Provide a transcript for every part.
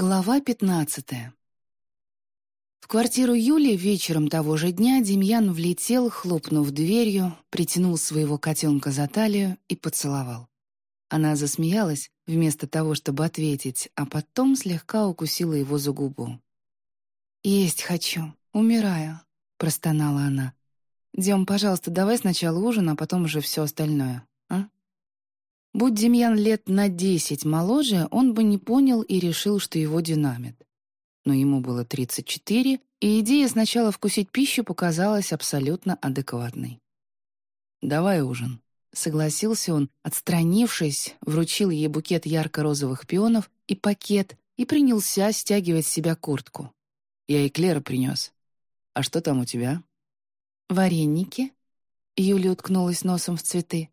Глава 15 В квартиру Юли вечером того же дня Демьян влетел, хлопнув дверью, притянул своего котенка за талию и поцеловал. Она засмеялась, вместо того, чтобы ответить, а потом слегка укусила его за губу. «Есть хочу, умираю», — простонала она. «Дем, пожалуйста, давай сначала ужин, а потом уже все остальное, а?» Будь Демьян лет на десять моложе, он бы не понял и решил, что его динамит. Но ему было 34, и идея сначала вкусить пищу показалась абсолютно адекватной. «Давай ужин», — согласился он, отстранившись, вручил ей букет ярко-розовых пионов и пакет и принялся стягивать с себя куртку. «Я эклера принес. А что там у тебя?» «Вареники?» Юля уткнулась носом в цветы.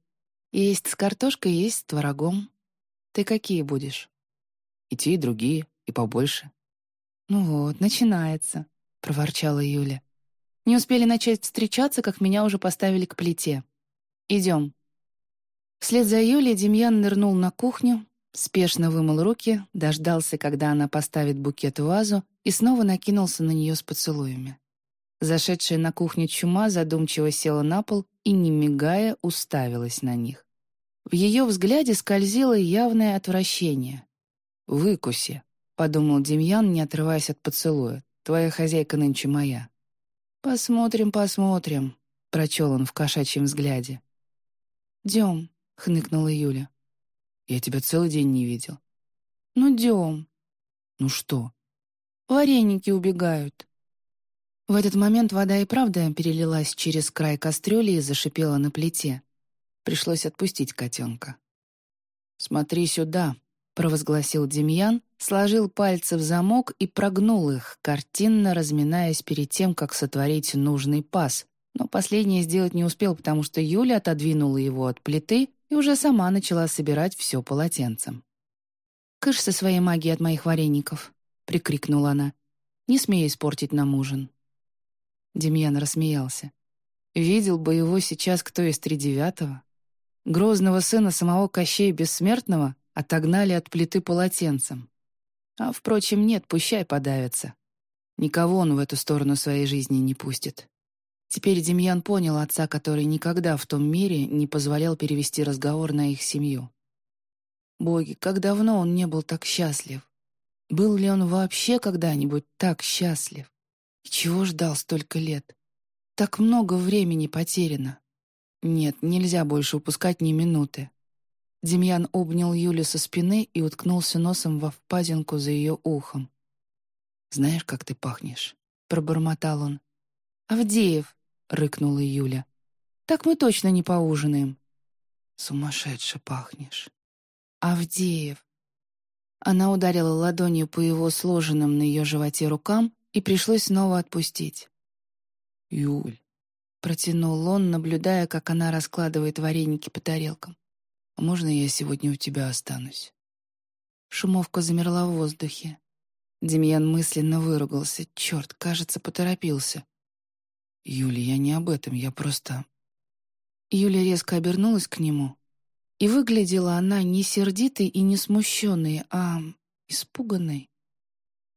Есть с картошкой, есть с творогом. Ты какие будешь? И те, и другие, и побольше. Ну вот, начинается, проворчала Юля. Не успели начать встречаться, как меня уже поставили к плите. Идем. Вслед за Юлей Демьян нырнул на кухню, спешно вымыл руки, дождался, когда она поставит букет в вазу, и снова накинулся на нее с поцелуями. Зашедшая на кухню чума задумчиво села на пол и, не мигая, уставилась на них. В ее взгляде скользило явное отвращение. «Выкуси», — подумал Демьян, не отрываясь от поцелуя. «Твоя хозяйка нынче моя». «Посмотрим, посмотрим», — прочел он в кошачьем взгляде. «Дем», — хныкнула Юля. «Я тебя целый день не видел». «Ну, Дем». «Ну что?» «Вареники убегают». В этот момент вода и правда перелилась через край кастрюли и зашипела на плите. Пришлось отпустить котенка. «Смотри сюда», — провозгласил Демьян, сложил пальцы в замок и прогнул их, картинно разминаясь перед тем, как сотворить нужный пас. Но последнее сделать не успел, потому что Юля отодвинула его от плиты и уже сама начала собирать все полотенцем. «Кыш со своей магией от моих вареников», — прикрикнула она. «Не смей испортить нам ужин». Демьян рассмеялся. Видел бы его сейчас кто из тридевятого. Грозного сына самого Кощея Бессмертного отогнали от плиты полотенцем. А, впрочем, нет, пущай подавится. Никого он в эту сторону своей жизни не пустит. Теперь Демьян понял отца, который никогда в том мире не позволял перевести разговор на их семью. Боги, как давно он не был так счастлив? Был ли он вообще когда-нибудь так счастлив? И чего ждал столько лет? Так много времени потеряно. Нет, нельзя больше упускать ни минуты. Демьян обнял Юлю со спины и уткнулся носом во впадинку за ее ухом. «Знаешь, как ты пахнешь?» — пробормотал он. «Авдеев!» — рыкнула Юля. «Так мы точно не поужинаем». «Сумасшедше пахнешь!» «Авдеев!» Она ударила ладонью по его сложенным на ее животе рукам и пришлось снова отпустить. «Юль, Протянул он, наблюдая, как она раскладывает вареники по тарелкам. «А можно я сегодня у тебя останусь?» Шумовка замерла в воздухе. Демьян мысленно выругался. Черт, кажется, поторопился. «Юля, я не об этом, я просто...» Юля резко обернулась к нему. И выглядела она не сердитой и не смущенной, а испуганной.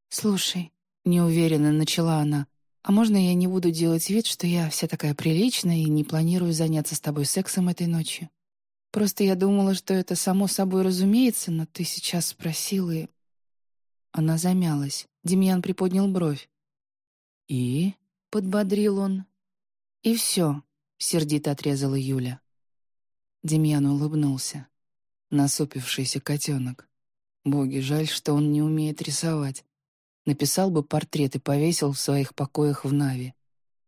«Слушай», — неуверенно начала она, а можно я не буду делать вид, что я вся такая приличная и не планирую заняться с тобой сексом этой ночью? Просто я думала, что это само собой разумеется, но ты сейчас спросил и...» Она замялась. Демьян приподнял бровь. «И?» — подбодрил он. «И все», — сердито отрезала Юля. Демьян улыбнулся. Насупившийся котенок. Боги, жаль, что он не умеет рисовать. Написал бы портрет и повесил в своих покоях в Нави.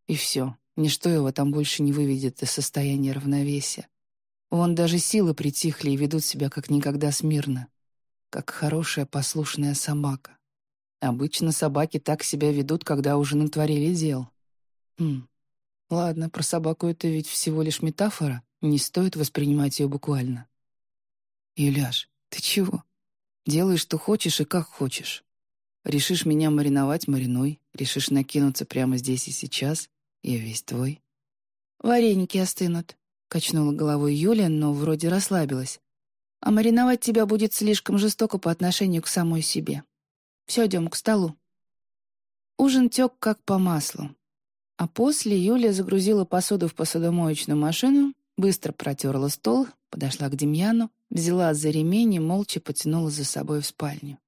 И все, ничто его там больше не выведет из состояния равновесия. Вон даже силы притихли и ведут себя как никогда смирно, как хорошая послушная собака. Обычно собаки так себя ведут, когда уже натворили дел. Хм. Ладно, про собаку это ведь всего лишь метафора, не стоит воспринимать ее буквально. Юляш, ты чего? Делай, что хочешь и как хочешь. Решишь меня мариновать — маринуй. Решишь накинуться прямо здесь и сейчас — я весь твой. «Вареники остынут», — качнула головой Юля, но вроде расслабилась. «А мариновать тебя будет слишком жестоко по отношению к самой себе. Все, идем к столу». Ужин тек как по маслу. А после Юлия загрузила посуду в посудомоечную машину, быстро протерла стол, подошла к Демьяну, взяла за ремень и молча потянула за собой в спальню.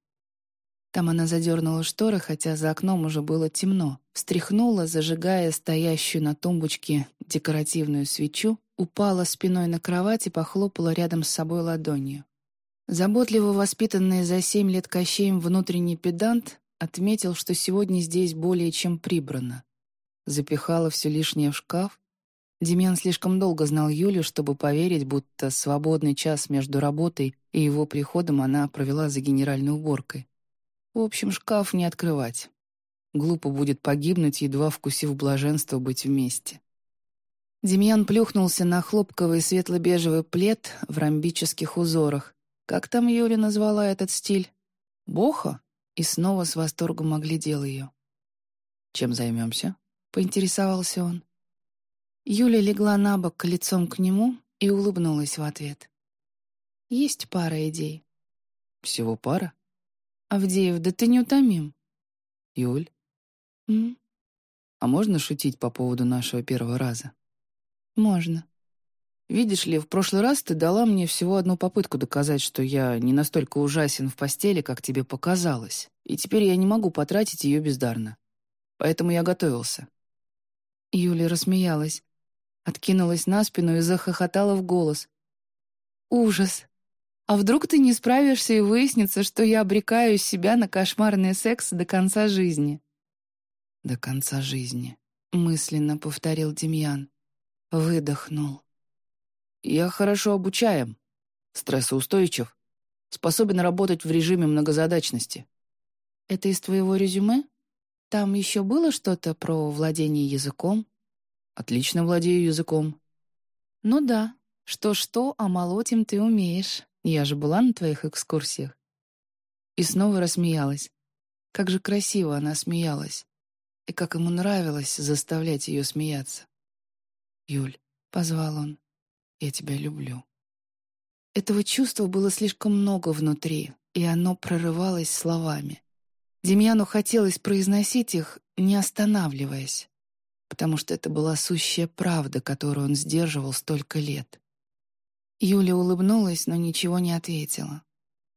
Там она задернула шторы, хотя за окном уже было темно, встряхнула, зажигая стоящую на тумбочке декоративную свечу, упала спиной на кровать и похлопала рядом с собой ладонью. Заботливо воспитанный за семь лет Кощеем внутренний педант отметил, что сегодня здесь более чем прибрано. Запихала все лишнее в шкаф. Демьян слишком долго знал Юлю, чтобы поверить, будто свободный час между работой и его приходом она провела за генеральной уборкой. В общем, шкаф не открывать. Глупо будет погибнуть, едва вкусив блаженство быть вместе. Демьян плюхнулся на хлопковый светло-бежевый плед в ромбических узорах. Как там Юля назвала этот стиль? Боха? И снова с восторгом оглядел ее. «Чем займемся?» — поинтересовался он. Юля легла на бок лицом к нему и улыбнулась в ответ. «Есть пара идей». «Всего пара?» «Авдеев, да ты неутомим». «Юль?» «М? «А можно шутить по поводу нашего первого раза?» «Можно». «Видишь ли, в прошлый раз ты дала мне всего одну попытку доказать, что я не настолько ужасен в постели, как тебе показалось, и теперь я не могу потратить ее бездарно. Поэтому я готовился». Юля рассмеялась, откинулась на спину и захохотала в голос. «Ужас! А вдруг ты не справишься и выяснится, что я обрекаю себя на кошмарный секс до конца жизни?» «До конца жизни», — мысленно повторил Демьян. Выдохнул. «Я хорошо обучаем, стрессоустойчив, способен работать в режиме многозадачности». «Это из твоего резюме? Там еще было что-то про владение языком?» «Отлично владею языком». «Ну да, что-что, а молотим ты умеешь». Я же была на твоих экскурсиях». И снова рассмеялась. Как же красиво она смеялась. И как ему нравилось заставлять ее смеяться. «Юль», — позвал он, — «я тебя люблю». Этого чувства было слишком много внутри, и оно прорывалось словами. Демьяну хотелось произносить их, не останавливаясь, потому что это была сущая правда, которую он сдерживал столько лет. Юля улыбнулась, но ничего не ответила.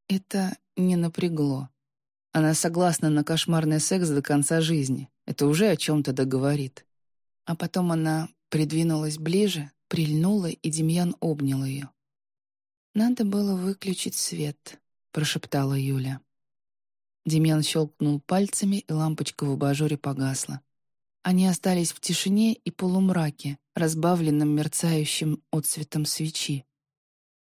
Это не напрягло. Она согласна на кошмарный секс до конца жизни. Это уже о чем-то договорит. А потом она придвинулась ближе, прильнула, и Демьян обнял ее. «Надо было выключить свет», — прошептала Юля. Демьян щелкнул пальцами, и лампочка в абажуре погасла. Они остались в тишине и полумраке, разбавленном мерцающим отцветом свечи.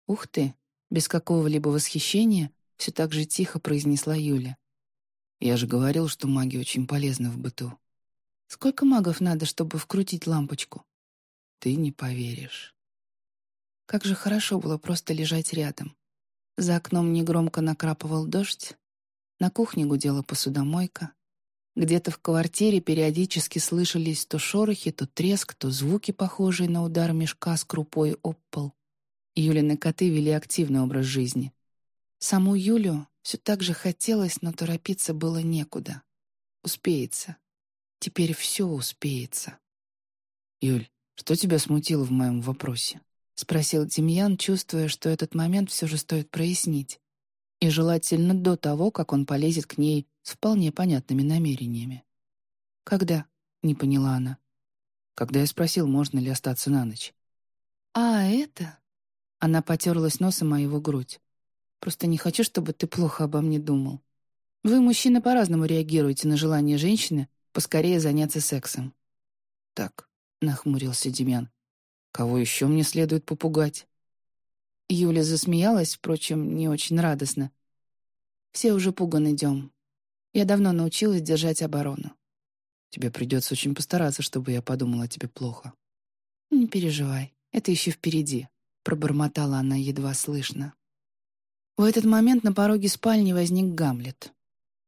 «Ух ты!» — без какого-либо восхищения все так же тихо произнесла Юля. «Я же говорил, что маги очень полезны в быту». «Сколько магов надо, чтобы вкрутить лампочку?» «Ты не поверишь». Как же хорошо было просто лежать рядом. За окном негромко накрапывал дождь, на кухне гудела посудомойка. Где-то в квартире периодически слышались то шорохи, то треск, то звуки, похожие на удар мешка с крупой об пол. Юлины коты вели активный образ жизни. Саму Юлю все так же хотелось, но торопиться было некуда. Успеется. Теперь все успеется. «Юль, что тебя смутило в моем вопросе?» — спросил Демьян, чувствуя, что этот момент все же стоит прояснить. И желательно до того, как он полезет к ней с вполне понятными намерениями. «Когда?» — не поняла она. «Когда я спросил, можно ли остаться на ночь». «А, это?» Она потерлась носом о его грудь. «Просто не хочу, чтобы ты плохо обо мне думал. Вы, мужчины, по-разному реагируете на желание женщины поскорее заняться сексом». «Так», — нахмурился Демьян, — «кого еще мне следует попугать?» Юля засмеялась, впрочем, не очень радостно. «Все уже пуган идем. Я давно научилась держать оборону». «Тебе придется очень постараться, чтобы я подумала о тебе плохо». «Не переживай, это еще впереди», пробормотала она едва слышно. В этот момент на пороге спальни возник Гамлет.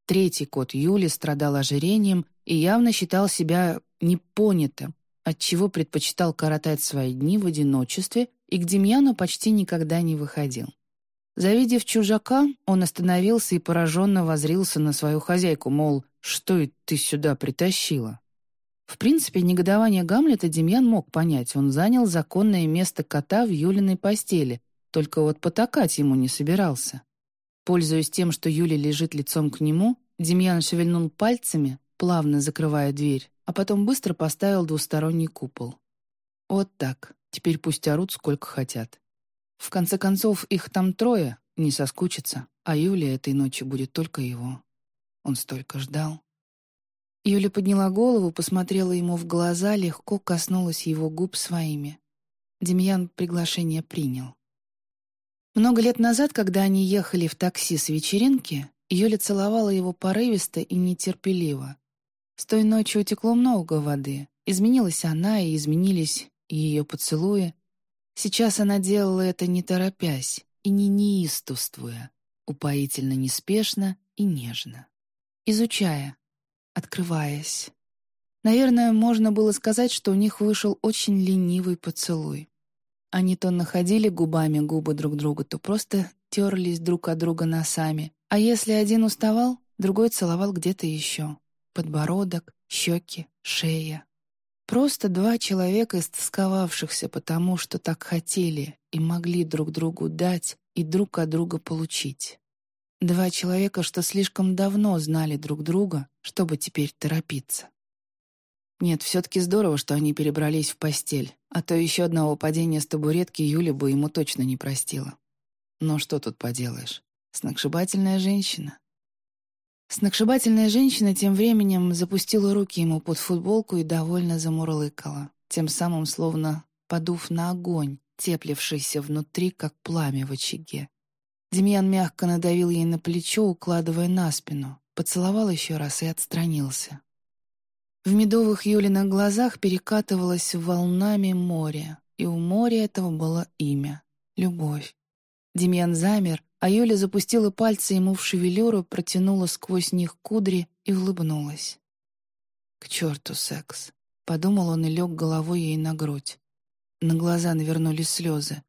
Третий кот Юли страдал ожирением и явно считал себя непонятым, отчего предпочитал коротать свои дни в одиночестве и к Демьяну почти никогда не выходил. Завидев чужака, он остановился и пораженно возрился на свою хозяйку, мол, что и ты сюда притащила? В принципе, негодование Гамлета Демьян мог понять. Он занял законное место кота в Юлиной постели, только вот потакать ему не собирался. Пользуясь тем, что Юля лежит лицом к нему, Демьян шевельнул пальцами, плавно закрывая дверь, а потом быстро поставил двусторонний купол. Вот так. Теперь пусть орут сколько хотят. В конце концов, их там трое, не соскучится, а Юлия этой ночью будет только его. Он столько ждал. Юля подняла голову, посмотрела ему в глаза, легко коснулась его губ своими. Демьян приглашение принял. Много лет назад, когда они ехали в такси с вечеринки, Юля целовала его порывисто и нетерпеливо. С той ночи утекло много воды. Изменилась она, и изменились ее поцелуи, Сейчас она делала это не торопясь и не неистовствуя, упоительно неспешно и нежно. Изучая, открываясь. Наверное, можно было сказать, что у них вышел очень ленивый поцелуй. Они то находили губами губы друг друга, то просто терлись друг от друга носами. А если один уставал, другой целовал где-то еще. Подбородок, щеки, шея. Просто два человека, истосковавшихся потому, что так хотели и могли друг другу дать и друг от друга получить. Два человека, что слишком давно знали друг друга, чтобы теперь торопиться. Нет, все-таки здорово, что они перебрались в постель, а то еще одного падения с табуретки Юля бы ему точно не простила. Но что тут поделаешь? Сногсшибательная женщина. Сногсшибательная женщина тем временем запустила руки ему под футболку и довольно замурлыкала, тем самым словно подув на огонь, теплившийся внутри, как пламя в очаге. Демьян мягко надавил ей на плечо, укладывая на спину, поцеловал еще раз и отстранился. В медовых Юлиных глазах перекатывалось волнами море, и у моря этого было имя — Любовь. Демьян замер, а Юля запустила пальцы ему в шевелюру, протянула сквозь них кудри и улыбнулась. «К черту секс!» — подумал он и лег головой ей на грудь. На глаза навернулись слезы.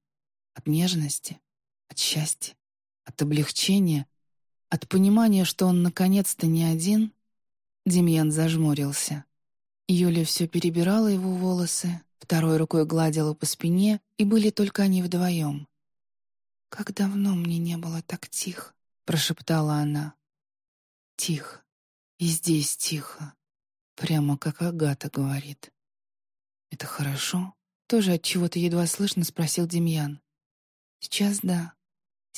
От нежности, от счастья, от облегчения, от понимания, что он наконец-то не один. Демьян зажмурился. Юля все перебирала его волосы, второй рукой гладила по спине, и были только они вдвоем. «Как давно мне не было так тихо», — прошептала она. «Тихо. И здесь тихо. Прямо как Агата говорит». «Это хорошо?» — тоже от чего то едва слышно спросил Демьян. «Сейчас да.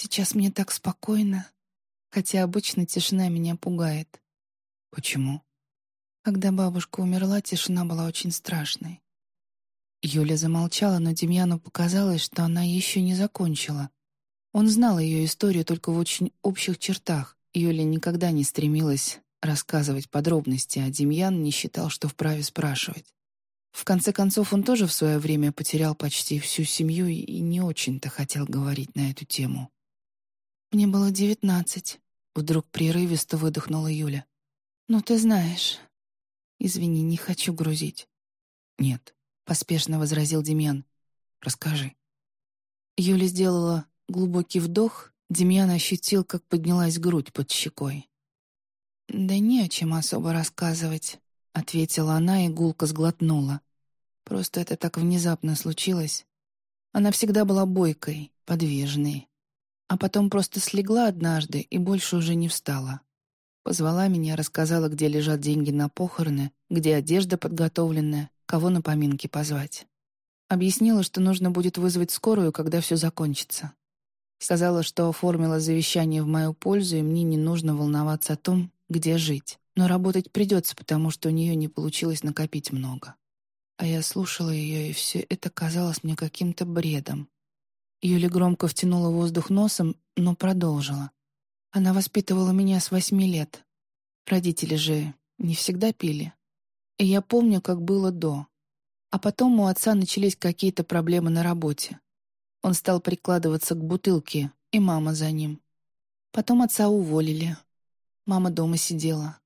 Сейчас мне так спокойно, хотя обычно тишина меня пугает». «Почему?» Когда бабушка умерла, тишина была очень страшной. Юля замолчала, но Демьяну показалось, что она еще не закончила, он знал ее историю только в очень общих чертах. Юля никогда не стремилась рассказывать подробности, а Демьян не считал, что вправе спрашивать. В конце концов, он тоже в свое время потерял почти всю семью и не очень-то хотел говорить на эту тему. «Мне было девятнадцать», — вдруг прерывисто выдохнула Юля. «Ну, ты знаешь. Извини, не хочу грузить». «Нет», — поспешно возразил Демьян. «Расскажи». Юля сделала Глубокий вдох, Демьян ощутил, как поднялась грудь под щекой. «Да не о чем особо рассказывать», — ответила она и гулко сглотнула. «Просто это так внезапно случилось. Она всегда была бойкой, подвижной. А потом просто слегла однажды и больше уже не встала. Позвала меня, рассказала, где лежат деньги на похороны, где одежда подготовленная, кого на поминки позвать. Объяснила, что нужно будет вызвать скорую, когда все закончится. Сказала, что оформила завещание в мою пользу, и мне не нужно волноваться о том, где жить. Но работать придется, потому что у нее не получилось накопить много. А я слушала ее, и все это казалось мне каким-то бредом. Юля громко втянула воздух носом, но продолжила. Она воспитывала меня с восьми лет. Родители же не всегда пили. И я помню, как было до. А потом у отца начались какие-то проблемы на работе. Он стал прикладываться к бутылке, и мама за ним. Потом отца уволили. Мама дома сидела.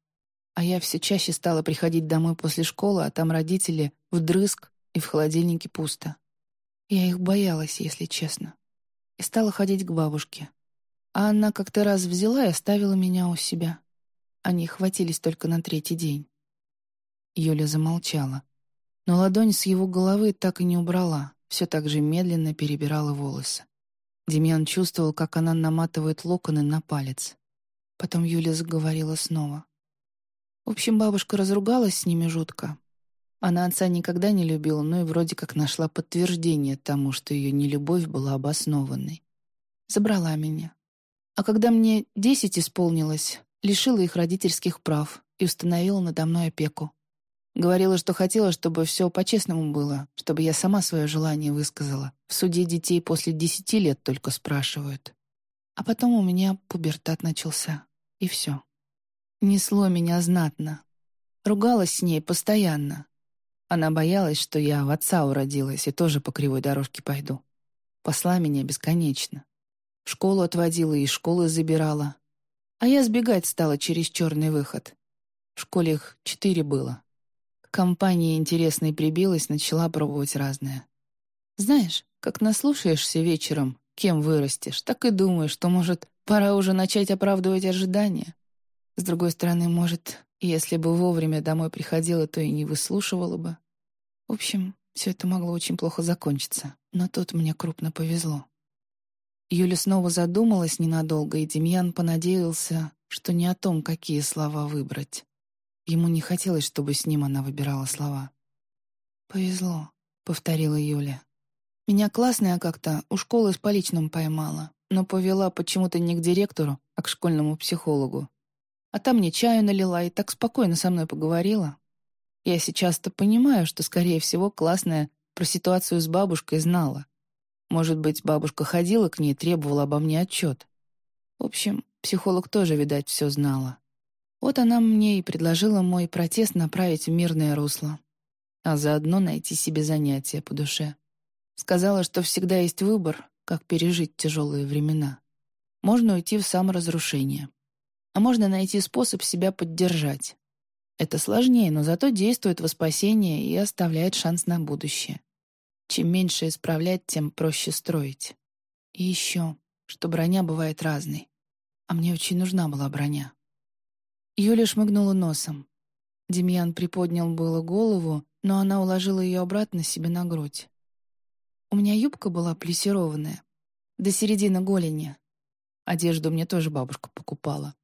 А я все чаще стала приходить домой после школы, а там родители вдрызг и в холодильнике пусто. Я их боялась, если честно. И стала ходить к бабушке. а она как-то раз взяла и оставила меня у себя. Они хватились только на третий день. Юля замолчала. Но ладонь с его головы так и не убрала, все так же медленно перебирала волосы. Демьян чувствовал, как она наматывает локоны на палец. Потом Юля заговорила снова. В общем, бабушка разругалась с ними жутко. Она отца никогда не любила, но и вроде как нашла подтверждение тому, что ее нелюбовь была обоснованной. Забрала меня. А когда мне десять исполнилось, лишила их родительских прав и установила надо мной опеку. Говорила, что хотела, чтобы все по-честному было, чтобы я сама свое желание высказала. В суде детей после десяти лет только спрашивают. А потом у меня пубертат начался. И все. Несло меня знатно. Ругалась с ней постоянно. Она боялась, что я в отца уродилась и тоже по кривой дорожке пойду. Посла меня бесконечно. В школу отводила и школы забирала. А я сбегать стала через черный выход. В школе их четыре было. Компания интересной прибилась, начала пробовать разное. Знаешь, как наслушаешься вечером, кем вырастешь, так и думаешь, что, может, пора уже начать оправдывать ожидания. С другой стороны, может, если бы вовремя домой приходила, то и не выслушивала бы. В общем, все это могло очень плохо закончиться, но тут мне крупно повезло. Юля снова задумалась ненадолго, и Демьян понадеялся, что не о том, какие слова выбрать. Ему не хотелось, чтобы с ним она выбирала слова. «Повезло», — повторила Юля. «Меня классная как-то у школы с поличным поймала, но повела почему-то не к директору, а к школьному психологу. А там мне чаю налила и так спокойно со мной поговорила. Я сейчас-то понимаю, что, скорее всего, классная про ситуацию с бабушкой знала. Может быть, бабушка ходила к ней и требовала обо мне отчет. В общем, психолог тоже, видать, все знала. Вот она мне и предложила мой протест направить в мирное русло, а заодно найти себе занятие по душе. Сказала, что всегда есть выбор, как пережить тяжелые времена. Можно уйти в саморазрушение, а можно найти способ себя поддержать. Это сложнее, но зато действует во спасение и оставляет шанс на будущее. Чем меньше исправлять, тем проще строить. И еще, что броня бывает разной. А мне очень нужна была броня. Юля шмыгнула носом. Демьян приподнял было голову, но она уложила ее обратно себе на грудь. У меня юбка была плессированная, до середины голени. Одежду мне тоже бабушка покупала.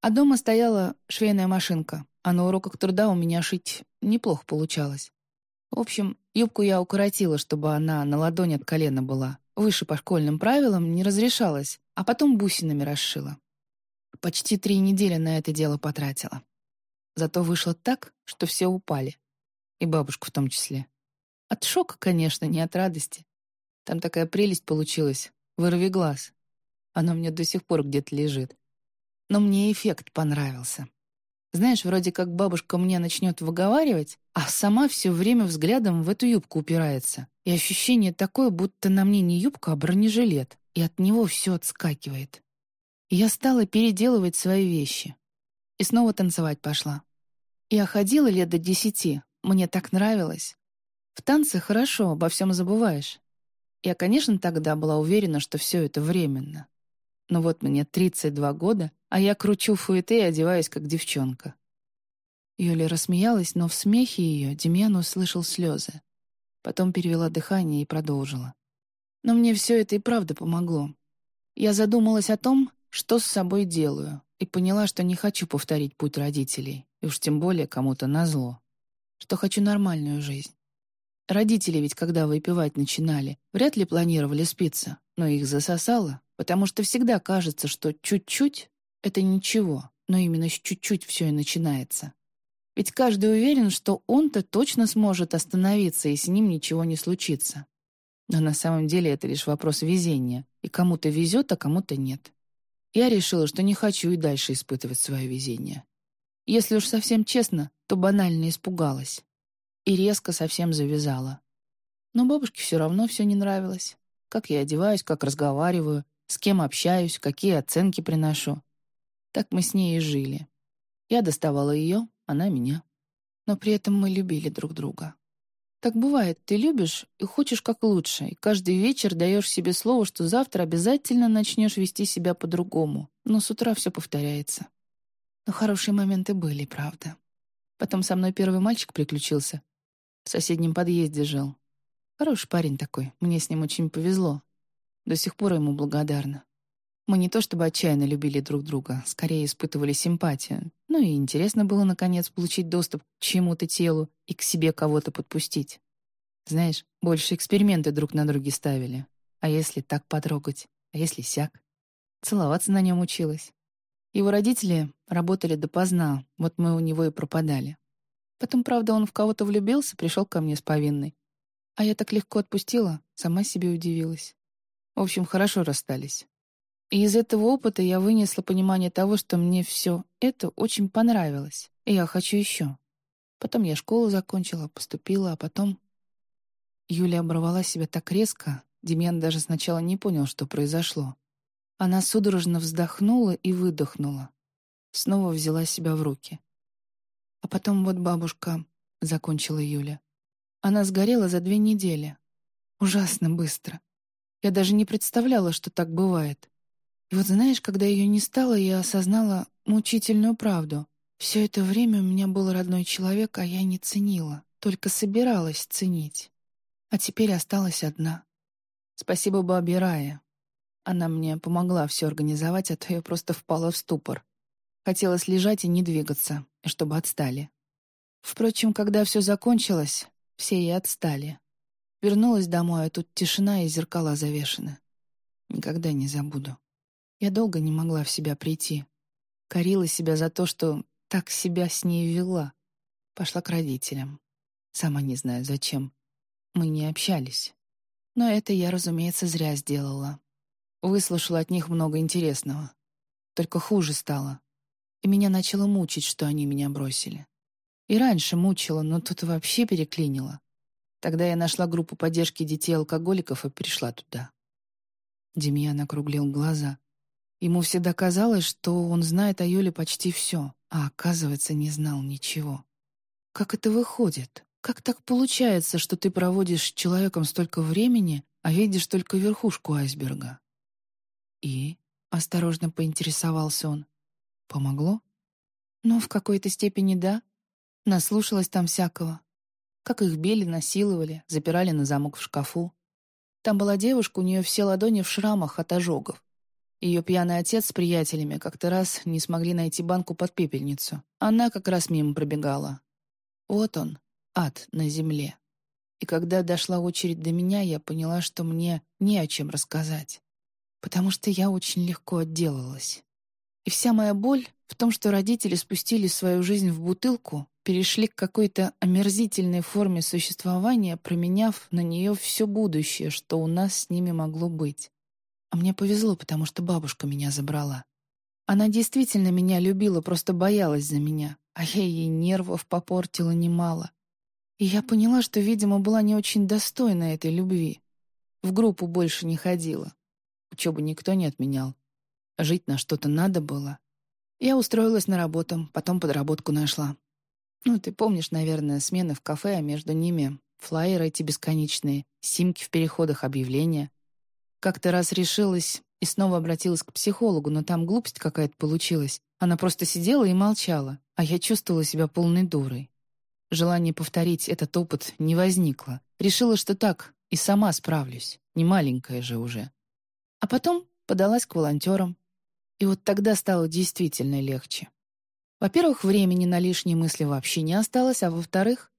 А дома стояла швейная машинка а на уроках труда у меня шить неплохо получалось. В общем, юбку я укоротила, чтобы она на ладони от колена была. Выше по школьным правилам не разрешалось, а потом бусинами расшила. Почти три недели на это дело потратила. Зато вышло так, что все упали. И бабушка в том числе. От шока, конечно, не от радости. Там такая прелесть получилась. Вырви глаз. Оно мне до сих пор где-то лежит. Но мне эффект понравился. Знаешь, вроде как бабушка мне начнет выговаривать, а сама все время взглядом в эту юбку упирается. И ощущение такое, будто на мне не юбка, а бронежилет, и от него все отскакивает. Я стала переделывать свои вещи. И снова танцевать пошла. Я ходила лет до десяти, мне так нравилось. В танце хорошо, обо всем забываешь. Я, конечно, тогда была уверена, что все это временно. Но вот мне 32 года, а я кручу фуэте и одеваюсь, как девчонка. Юля рассмеялась, но в смехе ее Демьян услышал слезы. Потом перевела дыхание и продолжила. Но мне все это и правда помогло. Я задумалась о том, что с собой делаю, и поняла, что не хочу повторить путь родителей, и уж тем более кому-то назло. Что хочу нормальную жизнь. Родители ведь, когда выпивать начинали, вряд ли планировали спиться, но их засосало, потому что всегда кажется, что чуть-чуть — это ничего, но именно с чуть-чуть все и начинается. Ведь каждый уверен, что он-то точно сможет остановиться, и с ним ничего не случится. Но на самом деле это лишь вопрос везения, и кому-то везет, а кому-то нет. Я решила, что не хочу и дальше испытывать свое везение. Если уж совсем честно, то банально испугалась. И резко совсем завязала. Но бабушке все равно все не нравилось. Как я одеваюсь, как разговариваю, с кем общаюсь, какие оценки приношу. Так мы с ней и жили. Я доставала ее, она меня. Но при этом мы любили друг друга. Так бывает, ты любишь и хочешь как лучше, и каждый вечер даешь себе слово, что завтра обязательно начнешь вести себя по-другому, но с утра все повторяется. Но хорошие моменты были, правда. Потом со мной первый мальчик приключился. В соседнем подъезде жил. Хороший парень такой, мне с ним очень повезло. До сих пор ему благодарна. Мы не то чтобы отчаянно любили друг друга, скорее испытывали симпатию. Ну и интересно было, наконец, получить доступ к чему-то телу и к себе кого-то подпустить. Знаешь, больше эксперименты друг на друге ставили. А если так потрогать? А если сяк? Целоваться на нем училась. Его родители работали допоздна, вот мы у него и пропадали. Потом, правда, он в кого-то влюбился, пришел ко мне с повинной. А я так легко отпустила, сама себе удивилась. В общем, хорошо расстались. И из этого опыта я вынесла понимание того, что мне все это очень понравилось, и я хочу еще. Потом я школу закончила, поступила, а потом... Юля оборвала себя так резко, Демьян даже сначала не понял, что произошло. Она судорожно вздохнула и выдохнула. Снова взяла себя в руки. А потом вот бабушка, — закончила Юля. Она сгорела за две недели. Ужасно быстро. Я даже не представляла, что так бывает. И вот знаешь, когда ее не стало, я осознала мучительную правду. Все это время у меня был родной человек, а я не ценила, только собиралась ценить. А теперь осталась одна. Спасибо бабе Рае. Она мне помогла все организовать, а то я просто впала в ступор. Хотелось лежать и не двигаться, чтобы отстали. Впрочем, когда все закончилось, все и отстали. Вернулась домой, а тут тишина и зеркала завешены. Никогда не забуду. Я долго не могла в себя прийти. Корила себя за то, что так себя с ней вела. Пошла к родителям. Сама не знаю, зачем. Мы не общались. Но это я, разумеется, зря сделала. Выслушала от них много интересного. Только хуже стало. И меня начало мучить, что они меня бросили. И раньше мучила, но тут вообще переклинило. Тогда я нашла группу поддержки детей-алкоголиков и пришла туда. Демьян округлил глаза — Ему всегда казалось, что он знает о Юле почти все, а оказывается, не знал ничего. Как это выходит? Как так получается, что ты проводишь с человеком столько времени, а видишь только верхушку айсберга? И, осторожно поинтересовался он, помогло? Ну, в какой-то степени да. Наслушалась там всякого. Как их били, насиловали, запирали на замок в шкафу. Там была девушка, у нее все ладони в шрамах от ожогов. Ее пьяный отец с приятелями как-то раз не смогли найти банку под пепельницу. Она как раз мимо пробегала. Вот он, ад на земле. И когда дошла очередь до меня, я поняла, что мне не о чем рассказать. Потому что я очень легко отделалась. И вся моя боль в том, что родители спустили свою жизнь в бутылку, перешли к какой-то омерзительной форме существования, променяв на нее все будущее, что у нас с ними могло быть. А мне повезло, потому что бабушка меня забрала. Она действительно меня любила, просто боялась за меня, а я ей нервов попортила немало. И я поняла, что, видимо, была не очень достойна этой любви. В группу больше не ходила. Учебу никто не отменял. Жить на что-то надо было. Я устроилась на работу, потом подработку нашла. Ну, ты помнишь, наверное, смены в кафе, а между ними флайеры эти бесконечные, симки в переходах, объявления. Как-то раз решилась и снова обратилась к психологу, но там глупость какая-то получилась. Она просто сидела и молчала, а я чувствовала себя полной дурой. Желание повторить этот опыт не возникло. Решила, что так, и сама справлюсь. Не маленькая же уже. А потом подалась к волонтерам. И вот тогда стало действительно легче. Во-первых, времени на лишние мысли вообще не осталось, а во-вторых,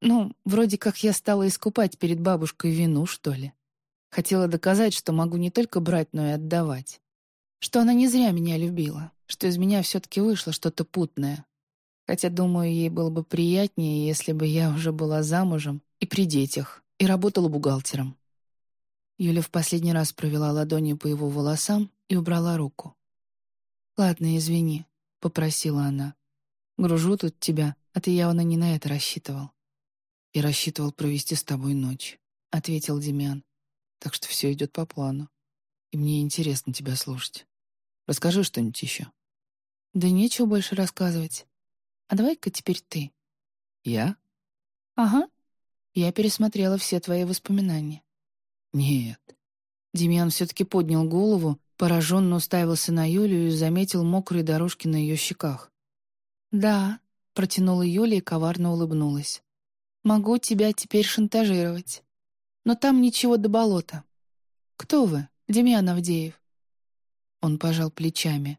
ну, вроде как я стала искупать перед бабушкой вину, что ли. Хотела доказать, что могу не только брать, но и отдавать. Что она не зря меня любила, что из меня все-таки вышло что-то путное. Хотя, думаю, ей было бы приятнее, если бы я уже была замужем и при детях, и работала бухгалтером. Юля в последний раз провела ладонью по его волосам и убрала руку. «Ладно, извини», — попросила она. «Гружу тут тебя, а ты явно не на это рассчитывал». «Я рассчитывал провести с тобой ночь», — ответил Демьян. Так что все идет по плану. И мне интересно тебя слушать. Расскажи что-нибудь еще. Да нечего больше рассказывать. А давай-ка теперь ты. Я? Ага. Я пересмотрела все твои воспоминания». «Нет». Демьян все-таки поднял голову, пораженно уставился на Юлию и заметил мокрые дорожки на ее щеках. «Да», — протянула Юля и коварно улыбнулась. «Могу тебя теперь шантажировать. Но там ничего до болота. Кто вы, Демьян Авдеев?» Он пожал плечами.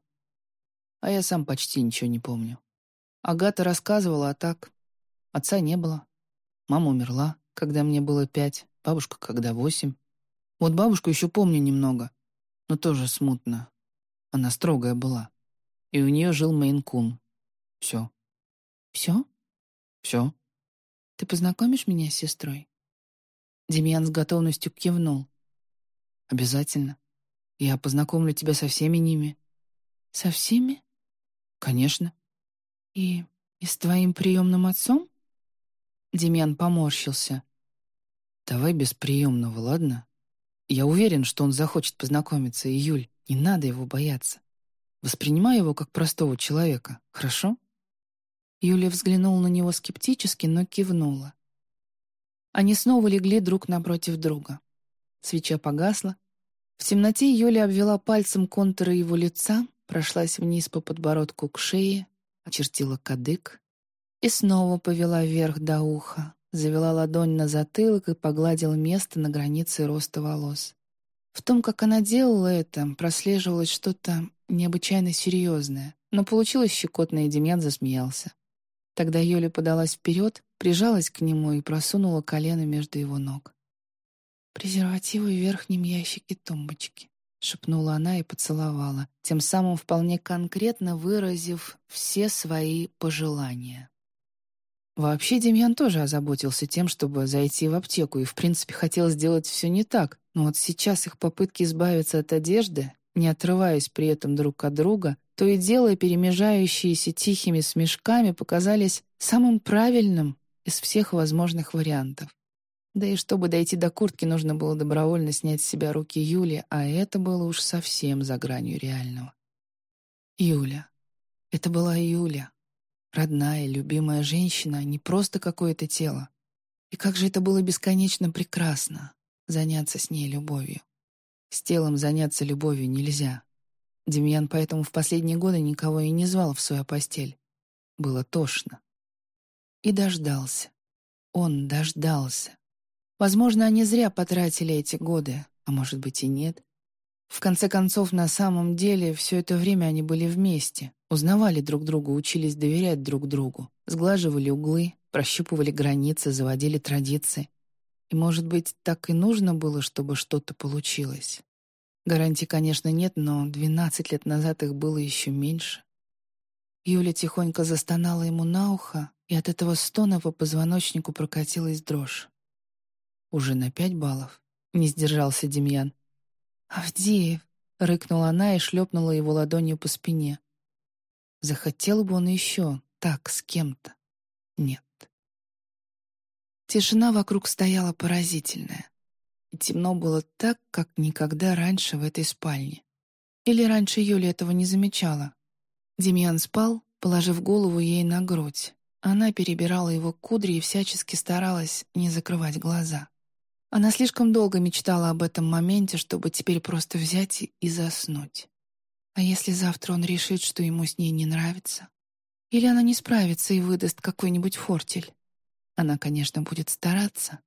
А я сам почти ничего не помню. Агата рассказывала, а так... Отца не было. Мама умерла, когда мне было пять, бабушка, когда восемь. Вот бабушку еще помню немного, но тоже смутно. Она строгая была. И у нее жил Мейн-кун. Все. Все? Все. Ты познакомишь меня с сестрой? Демьян с готовностью кивнул. Обязательно. Я познакомлю тебя со всеми ними. Со всеми? Конечно. И... и с твоим приемным отцом? Демьян поморщился. Давай без приемного, ладно? Я уверен, что он захочет познакомиться, и, Юль, не надо его бояться. Воспринимай его как простого человека, хорошо? Юля взглянула на него скептически, но кивнула. Они снова легли друг напротив друга. Свеча погасла. В темноте Юля обвела пальцем контуры его лица, прошлась вниз по подбородку к шее, очертила кадык и снова повела вверх до уха, завела ладонь на затылок и погладила место на границе роста волос. В том, как она делала это, прослеживалось что-то необычайно серьезное, но получилось щекотно, и Демьян засмеялся. Тогда Юля подалась вперед, прижалась к нему и просунула колено между его ног. «Презервативы в верхнем ящике тумбочки», — шепнула она и поцеловала, тем самым вполне конкретно выразив все свои пожелания. Вообще Демьян тоже озаботился тем, чтобы зайти в аптеку, и, в принципе, хотел сделать все не так, но вот сейчас их попытки избавиться от одежды, не отрываясь при этом друг от друга, то и дело перемежающиеся тихими смешками показались самым правильным из всех возможных вариантов. Да и чтобы дойти до куртки, нужно было добровольно снять с себя руки Юли, а это было уж совсем за гранью реального. Юля. Это была Юля. Родная, любимая женщина, а не просто какое-то тело. И как же это было бесконечно прекрасно — заняться с ней любовью. С телом заняться любовью нельзя. Демьян поэтому в последние годы никого и не звал в свою постель. Было тошно. И дождался. Он дождался. Возможно, они зря потратили эти годы, а может быть и нет. В конце концов, на самом деле, все это время они были вместе, узнавали друг друга, учились доверять друг другу, сглаживали углы, прощупывали границы, заводили традиции. И, может быть, так и нужно было, чтобы что-то получилось. Гарантий, конечно, нет, но 12 лет назад их было еще меньше. Юля тихонько застонала ему на ухо, и от этого стона по позвоночнику прокатилась дрожь. Уже на пять баллов. Не сдержался Демьян. «Авдеев!» — рыкнула она и шлепнула его ладонью по спине. Захотел бы он еще, так, с кем-то. Нет. Тишина вокруг стояла поразительная. И темно было так, как никогда раньше в этой спальне. Или раньше Юля этого не замечала. Демьян спал, положив голову ей на грудь. Она перебирала его кудри и всячески старалась не закрывать глаза. Она слишком долго мечтала об этом моменте, чтобы теперь просто взять и заснуть. А если завтра он решит, что ему с ней не нравится? Или она не справится и выдаст какой-нибудь фортель? Она, конечно, будет стараться.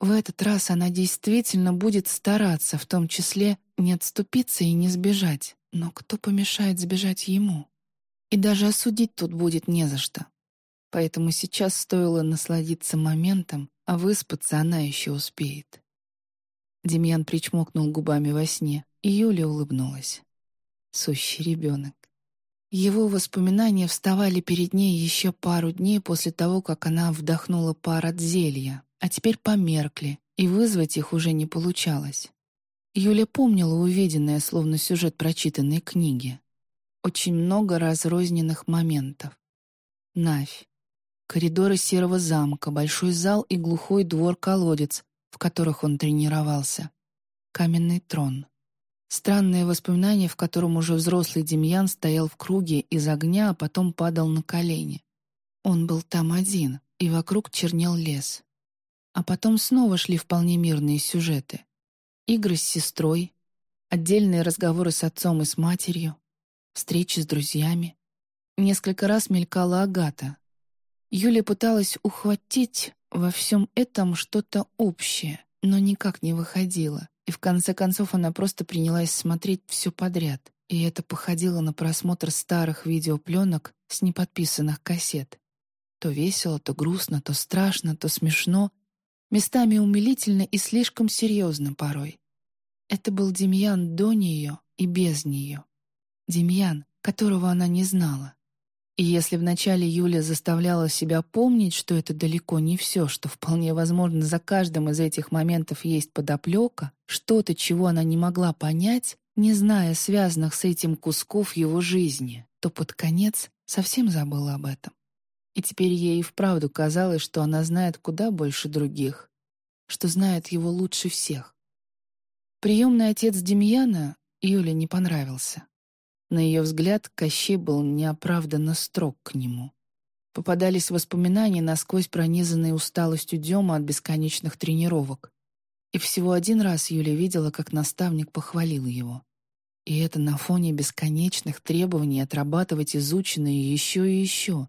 В этот раз она действительно будет стараться, в том числе не отступиться и не сбежать. Но кто помешает сбежать ему? И даже осудить тут будет не за что. Поэтому сейчас стоило насладиться моментом, а выспаться она еще успеет. Демьян причмокнул губами во сне, и Юля улыбнулась. Сущий ребенок. Его воспоминания вставали перед ней еще пару дней после того, как она вдохнула пар от зелья, а теперь померкли, и вызвать их уже не получалось. Юля помнила увиденное, словно сюжет прочитанной книги. Очень много разрозненных моментов. Навь, Коридоры серого замка, большой зал и глухой двор-колодец, в которых он тренировался. Каменный трон. Странное воспоминание, в котором уже взрослый Демьян стоял в круге из огня, а потом падал на колени. Он был там один, и вокруг чернел лес. А потом снова шли вполне мирные сюжеты. Игры с сестрой, отдельные разговоры с отцом и с матерью, встречи с друзьями. Несколько раз мелькала Агата. Юля пыталась ухватить во всем этом что-то общее, но никак не выходила, и в конце концов она просто принялась смотреть все подряд, и это походило на просмотр старых видеопленок с неподписанных кассет. То весело, то грустно, то страшно, то смешно, местами умилительно и слишком серьезно порой. Это был Демьян до нее и без нее. Демьян, которого она не знала. И если вначале Юля заставляла себя помнить, что это далеко не все, что вполне возможно за каждым из этих моментов есть подоплека, что-то, чего она не могла понять, не зная связанных с этим кусков его жизни, то под конец совсем забыла об этом. И теперь ей и вправду казалось, что она знает куда больше других, что знает его лучше всех. Приемный отец Демьяна Юле не понравился. На ее взгляд, Кощей был неоправданно строг к нему. Попадались воспоминания, насквозь пронизанные усталостью Дема от бесконечных тренировок. И всего один раз Юля видела, как наставник похвалил его. И это на фоне бесконечных требований отрабатывать изученное еще и еще.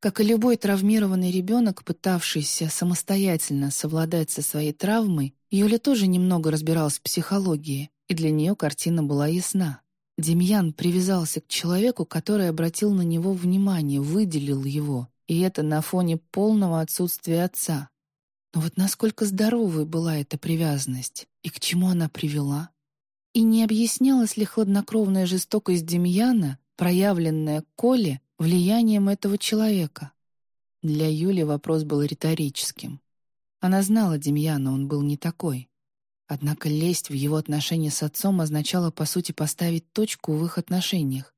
Как и любой травмированный ребенок, пытавшийся самостоятельно совладать со своей травмой, Юля тоже немного разбиралась в психологии, и для нее картина была ясна. Демьян привязался к человеку, который обратил на него внимание, выделил его, и это на фоне полного отсутствия отца. Но вот насколько здоровой была эта привязанность, и к чему она привела? И не объяснялась ли хладнокровная жестокость Демьяна, проявленная Коле, влиянием этого человека? Для Юли вопрос был риторическим. Она знала Демьяна, он был не такой. Однако лезть в его отношения с отцом означало, по сути, поставить точку в их отношениях.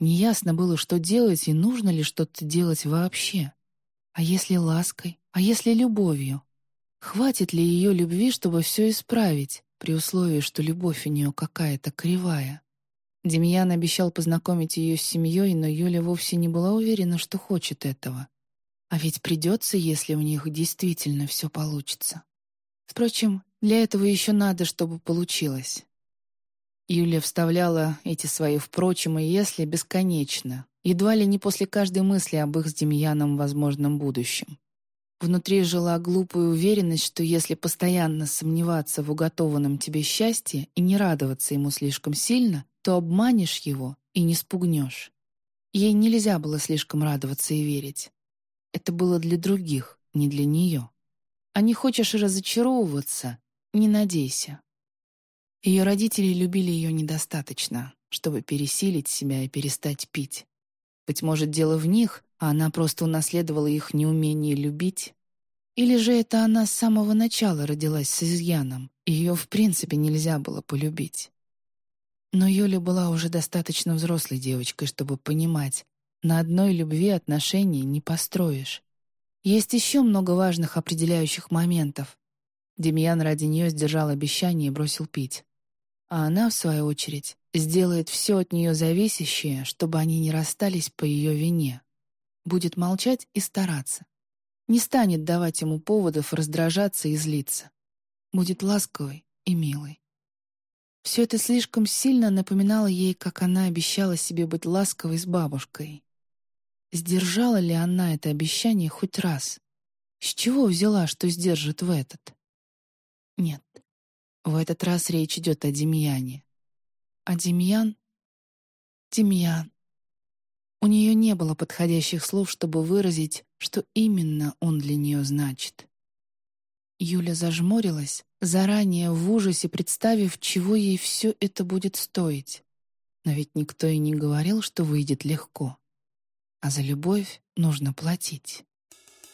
Неясно было, что делать и нужно ли что-то делать вообще. А если лаской? А если любовью? Хватит ли ее любви, чтобы все исправить, при условии, что любовь у нее какая-то кривая? Демьян обещал познакомить ее с семьей, но Юля вовсе не была уверена, что хочет этого. А ведь придется, если у них действительно все получится. Впрочем, для этого еще надо, чтобы получилось. Юлия вставляла эти свои «впрочем» и «если» бесконечно, едва ли не после каждой мысли об их с Демьяном возможном будущем. Внутри жила глупая уверенность, что если постоянно сомневаться в уготованном тебе счастье и не радоваться ему слишком сильно, то обманешь его и не спугнешь. Ей нельзя было слишком радоваться и верить. Это было для других, не для нее. А не хочешь разочаровываться, не надейся. Ее родители любили ее недостаточно, чтобы пересилить себя и перестать пить. Быть может, дело в них, а она просто унаследовала их неумение любить? Или же это она с самого начала родилась с изъяном, и ее в принципе нельзя было полюбить? Но Юля была уже достаточно взрослой девочкой, чтобы понимать, на одной любви отношений не построишь. Есть еще много важных определяющих моментов, Демьян ради нее сдержал обещание и бросил пить. А она, в свою очередь, сделает все от нее зависящее, чтобы они не расстались по ее вине. Будет молчать и стараться. Не станет давать ему поводов раздражаться и злиться. Будет ласковой и милой. Все это слишком сильно напоминало ей, как она обещала себе быть ласковой с бабушкой. Сдержала ли она это обещание хоть раз? С чего взяла, что сдержит в этот? Нет. В этот раз речь идет о Демьяне. А Демьян? Демьян. У нее не было подходящих слов, чтобы выразить, что именно он для нее значит. Юля зажмурилась, заранее в ужасе представив, чего ей все это будет стоить. Но ведь никто и не говорил, что выйдет легко. А за любовь нужно платить.